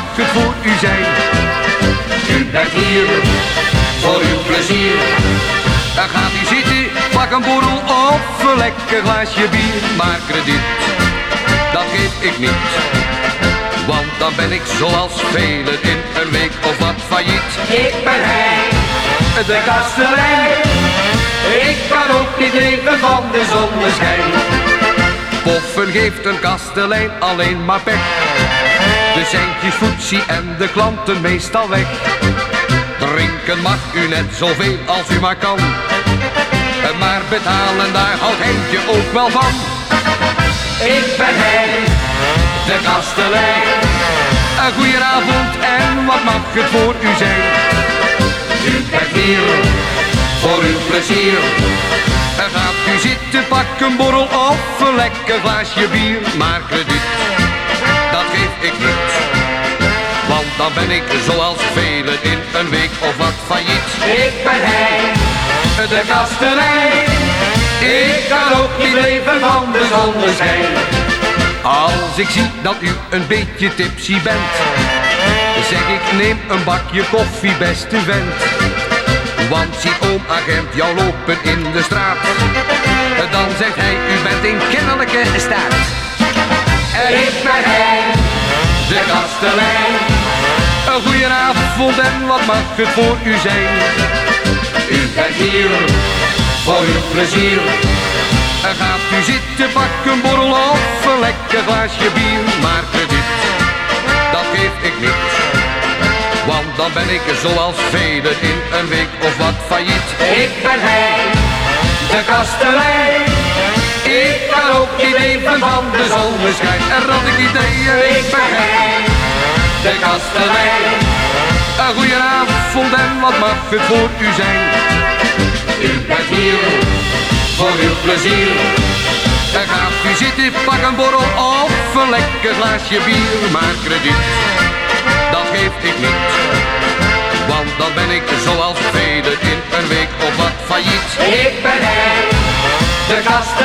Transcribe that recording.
voor u zijn? U bent hier voor uw plezier. Dan gaat u zitten, pak een borrel of een lekker glaasje bier. Maar krediet, dat geef ik niet. Want dan ben ik zoals velen in een week of wat failliet. Ik ben hij, De kastelein, ik kan ook niet leven van de zonneschijn. Poffen geeft een kastelein alleen maar pech. De centjes voetsie en de klanten meestal weg. Drinken mag u net zoveel als u maar kan. Maar betalen daar houdt Heintje ook wel van. Ik ben hij, De kastelein. Een goedenavond en wat mag het voor u zijn? U hier voor uw plezier. Gaat u zitten, pak een borrel of een lekker glaasje bier. Maar krediet, dat geef ik niet. Want dan ben ik zoals velen in een week of wat failliet. ik ben hij, De kastelein, ik kan ook niet leven van de zonneschijn. Als ik zie dat u een beetje tipsy bent, zeg ik neem een bakje koffie, beste vent. Want ziet oom agent jou lopen in de straat, dan zegt hij u bent in kennelijke staat. Ik ben hij, De kastelein, een goedenavond en wat mag het voor u zijn? U bent hier voor uw plezier. Gaat u zitten, pak een borrel of een lekker glaasje bier. Maar krediet, dat dan ben ik zoals velen in een week of wat failliet. ik ben hij, de kastelein. Ik kan ook niet leven van de zonneschijn. En rad ik ideeën, Ik ben hij, de kastelein. Een goedenavond en wat mag het voor u zijn? U bent hier voor uw plezier. En gaat u zitten, pak een borrel of een lekker glaasje bier. Maar krediet, dat geef ik niet. Want dan ben ik zoals velen in een week of wat failliet. Ik ben hij, de kastelein.